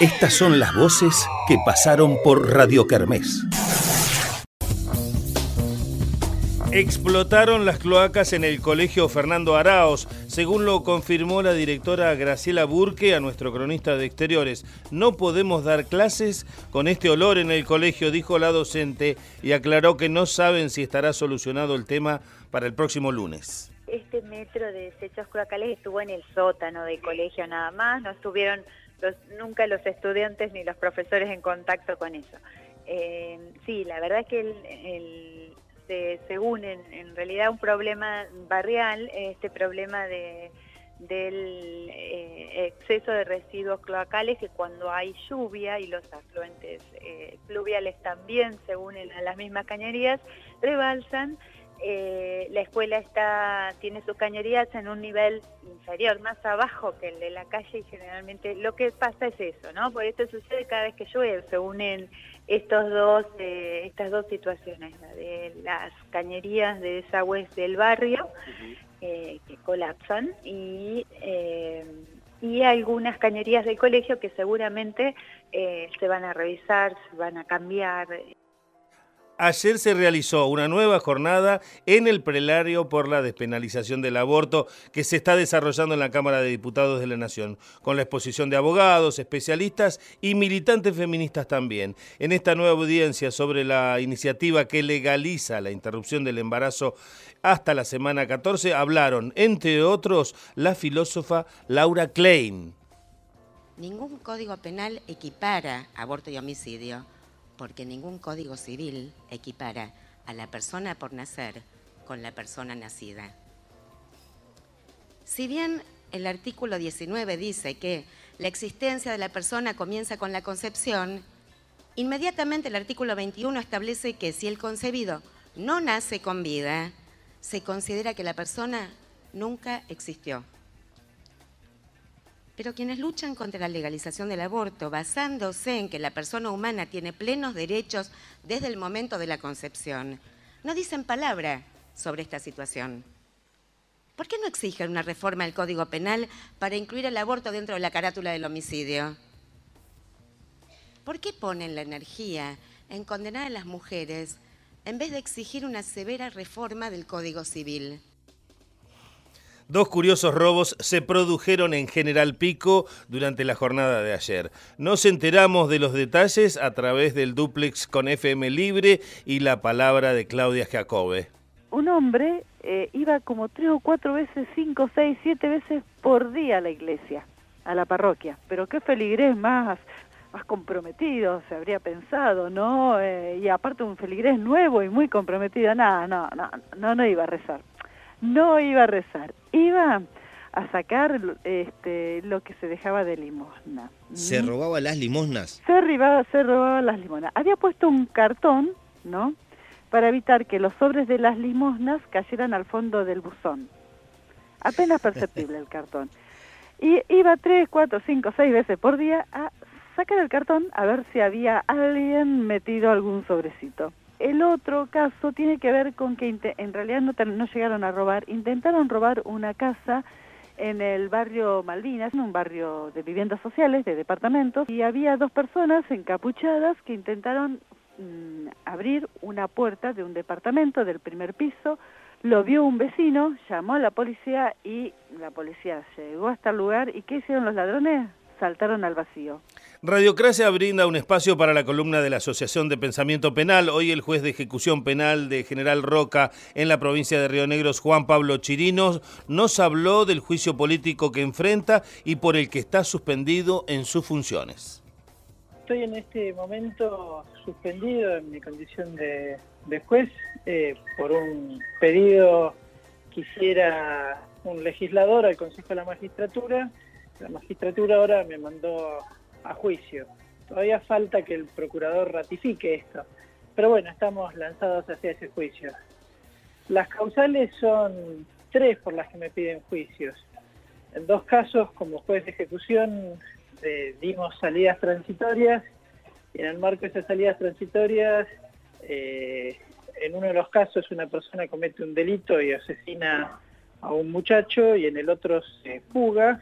Estas son las voces que pasaron por Radio Kermés. Explotaron las cloacas en el colegio Fernando Araos, según lo confirmó la directora Graciela Burque a nuestro cronista de exteriores. No podemos dar clases con este olor en el colegio, dijo la docente, y aclaró que no saben si estará solucionado el tema para el próximo lunes. Este metro de desechos cloacales estuvo en el sótano del colegio nada más, no estuvieron nunca los estudiantes ni los profesores en contacto con eso. Eh, sí, la verdad es que el según en, realidad un problema barrial, este problema de, del eh, exceso de residuos cloacales que cuando hay lluvia y los afluentes eh, pluviales también se unen a las mismas cañerías, rebalsan. Eh, la escuela está, tiene sus cañerías en un nivel inferior, más abajo que el de la calle y generalmente lo que pasa es eso, ¿no? Por esto sucede cada vez que llueve, se unen estos dos, eh, estas dos situaciones, la de las cañerías de desagües del barrio eh, que colapsan y, y algunas cañerías del colegio que seguramente se van a revisar, se van a cambiar ayer se realizó una nueva jornada en el prelario por la despenalización del aborto que se está desarrollando en la Cámara de Diputados de la Nación, con la exposición de abogados, especialistas y militantes feministas también. En esta nueva audiencia sobre la iniciativa que legaliza la interrupción del embarazo hasta la semana 14 hablaron, entre otros, la filósofa Laura Klein. Ningún código penal equipara aborto y homicidio porque ningún código civil equipara a la persona por nacer con la persona nacida. Si bien el artículo 19 dice que la existencia de la persona comienza con la concepción, inmediatamente el artículo 21 establece que si el concebido no nace con vida, se considera que la persona nunca existió. Pero quienes luchan contra la legalización del aborto, basándose en que la persona humana tiene plenos derechos desde el momento de la concepción, no dicen palabra sobre esta situación. ¿Por qué no exigen una reforma del Código Penal para incluir el aborto dentro de la carátula del homicidio? ¿Por qué ponen la energía en condenar a las mujeres en vez de exigir una severa reforma del Código Civil? Dos curiosos robos se produjeron en General Pico durante la jornada de ayer. Nos enteramos de los detalles a través del duplex con FM Libre y la palabra de Claudia Jacobe. Un hombre eh, iba como tres o cuatro veces, cinco, seis, siete veces por día a la iglesia, a la parroquia. Pero qué feligrés más, más comprometido, se habría pensado, ¿no? Eh, y aparte un feligrés nuevo y muy comprometido. Nada, no, no, no, no iba a rezar no iba a rezar, iba a sacar este, lo que se dejaba de limosna. ¿Se robaba las limosnas? Se, robaba, se robaba las limosnas. Había puesto un cartón, ¿no?, para evitar que los sobres de las limosnas cayeran al fondo del buzón. Apenas perceptible el cartón. Y iba tres, cuatro, cinco, seis veces por día a sacar el cartón a ver si había alguien metido algún sobrecito. El otro caso tiene que ver con que en realidad no, llegaron a robar, intentaron robar una casa en el barrio Malvinas, en un barrio de viviendas sociales, de departamentos, y había dos personas encapuchadas que intentaron mm, abrir una puerta de un departamento del primer piso, lo vio un vecino, llamó a la policía y la policía llegó hasta el lugar y ¿qué hicieron los ladrones? Saltaron al vacío. Radiocracia brinda un espacio para la columna de la Asociación de Pensamiento Penal. Hoy el juez de ejecución penal de General Roca en la provincia de Río Negros, Juan Pablo Chirinos, nos habló del juicio político que enfrenta y por el que está suspendido en sus funciones. Estoy en este momento suspendido en mi condición de, juez eh, por un pedido que hiciera un legislador al Consejo de la Magistratura. La magistratura ahora me mandó a juicio. Todavía falta que el procurador ratifique esto. Pero bueno, estamos lanzados hacia ese juicio. Las causales son tres por las que me piden juicios. En dos casos, como juez de ejecución, eh, dimos salidas transitorias y en el marco de esas salidas transitorias, eh, en uno de los casos una persona comete un delito y asesina a un muchacho y en el otro se fuga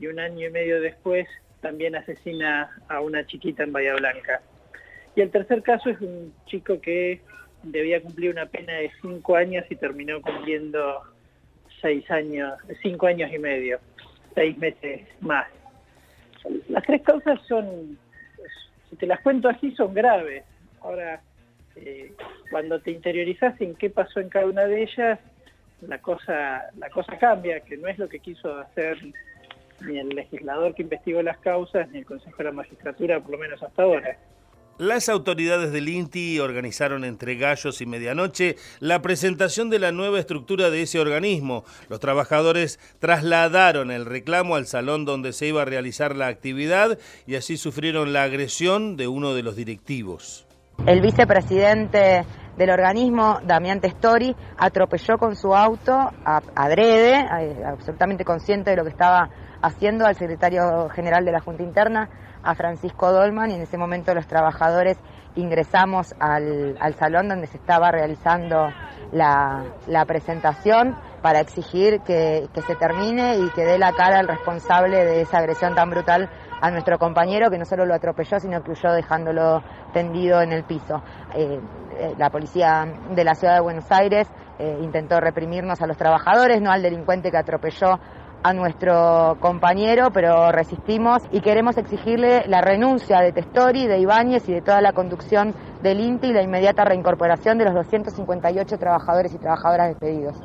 y un año y medio después también asesina a una chiquita en Bahía Blanca. Y el tercer caso es un chico que debía cumplir una pena de cinco años y terminó cumpliendo seis años, cinco años y medio, seis meses más. Las tres causas son, si te las cuento así, son graves. Ahora, eh, cuando te interiorizas en qué pasó en cada una de ellas, la cosa, la cosa cambia, que no es lo que quiso hacer ni el legislador que investigó las causas, ni el Consejo de la Magistratura, por lo menos hasta ahora. Las autoridades del INTI organizaron entre gallos y medianoche la presentación de la nueva estructura de ese organismo. Los trabajadores trasladaron el reclamo al salón donde se iba a realizar la actividad y así sufrieron la agresión de uno de los directivos. El vicepresidente del organismo, Damián Testori, atropelló con su auto a, adrede, absolutamente consciente de lo que estaba haciendo al secretario general de la Junta Interna, a Francisco Dolman, y en ese momento los trabajadores ingresamos al, salón donde se estaba realizando la, presentación para exigir que, se termine y que dé la cara al responsable de esa agresión tan brutal a nuestro compañero que no solo lo atropelló, sino que huyó dejándolo tendido en el piso. Eh, eh, la policía de la ciudad de Buenos Aires eh, intentó reprimirnos a los trabajadores, no al delincuente que atropelló a nuestro compañero, pero resistimos y queremos exigirle la renuncia de Testori, de Ibáñez y de toda la conducción del INTI y la inmediata reincorporación de los 258 trabajadores y trabajadoras despedidos.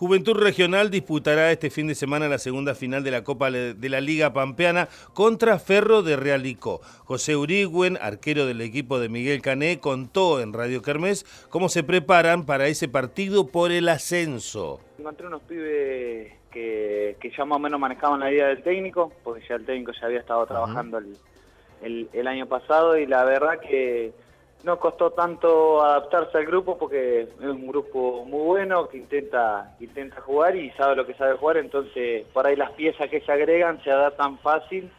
Juventud Regional disputará este fin de semana la segunda final de la Copa de la Liga Pampeana contra Ferro de Realicó. José Urigüen, arquero del equipo de Miguel Cané, contó en Radio Kermés cómo se preparan para ese partido por el ascenso. Encontré unos pibes que, ya más o menos manejaban la idea del técnico, porque ya el técnico ya había estado trabajando el año pasado y la verdad que no costó tanto adaptarse al grupo porque es un grupo muy bueno que intenta intenta jugar y sabe lo que sabe jugar, entonces por ahí las piezas que se agregan se adaptan fácil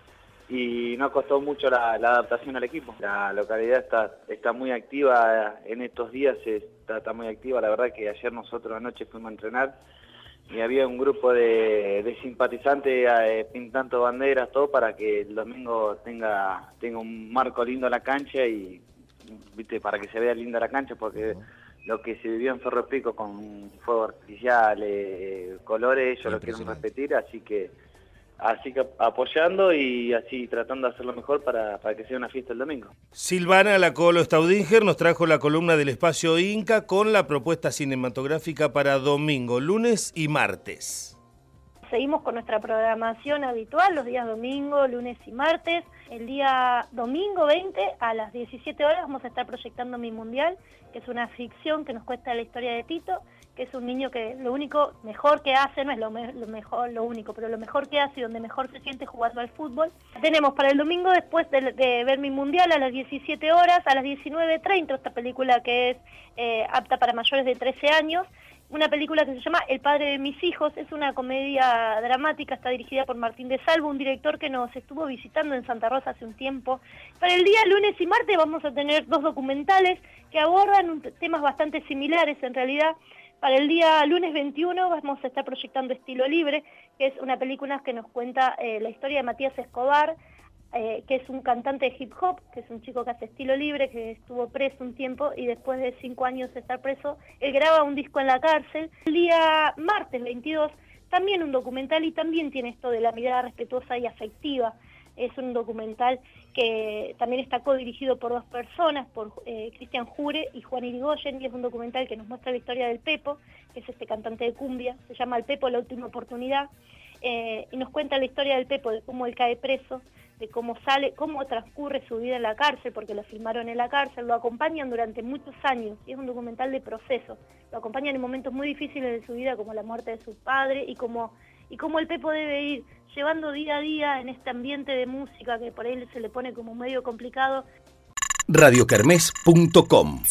y no costó mucho la, adaptación al equipo. La localidad está está muy activa en estos días, está, muy activa, la verdad que ayer nosotros anoche fuimos a entrenar y había un grupo de, simpatizantes eh, pintando banderas, todo para que el domingo tenga, tenga un marco lindo en la cancha y viste para que se vea linda la cancha porque lo que se vivió en Ferro Pico con fuego artificial, eh, colores, ellos lo quieren repetir, así que así que apoyando y así tratando de hacerlo mejor para, para que sea una fiesta el domingo. Silvana Lacolo Staudinger nos trajo la columna del espacio Inca con la propuesta cinematográfica para domingo, lunes y martes. Seguimos con nuestra programación habitual los días domingo, lunes y martes. El día domingo 20 a las 17 horas vamos a estar proyectando Mi Mundial, que es una ficción que nos cuesta la historia de Tito, que es un niño que lo único mejor que hace, no es lo, mejor, lo único, pero lo mejor que hace y donde mejor se siente jugando al fútbol. Tenemos para el domingo después de, ver Mi Mundial a las 17 horas, a las 19.30 esta película que es eh, apta para mayores de 13 años una película que se llama El padre de mis hijos, es una comedia dramática, está dirigida por Martín de Salvo, un director que nos estuvo visitando en Santa Rosa hace un tiempo. Para el día lunes y martes vamos a tener dos documentales que abordan temas bastante similares en realidad. Para el día lunes 21 vamos a estar proyectando Estilo Libre, que es una película que nos cuenta eh, la historia de Matías Escobar, eh, que es un cantante de hip hop, que es un chico que hace estilo libre, que estuvo preso un tiempo y después de cinco años de estar preso, él graba un disco en la cárcel. El día martes 22 también un documental y también tiene esto de la mirada respetuosa y afectiva. Es un documental que también está co-dirigido por dos personas, por eh, Cristian Jure y Juan Irigoyen, y es un documental que nos muestra la historia del Pepo, que es este cantante de cumbia, se llama El Pepo, la última oportunidad, eh, y nos cuenta la historia del Pepo, de cómo él cae preso, de cómo sale, cómo transcurre su vida en la cárcel, porque lo filmaron en la cárcel, lo acompañan durante muchos años, y es un documental de proceso, lo acompañan en momentos muy difíciles de su vida, como la muerte de su padre, y como, y cómo el Pepo debe ir llevando día a día en este ambiente de música que por ahí se le pone como medio complicado. radiocarmes.com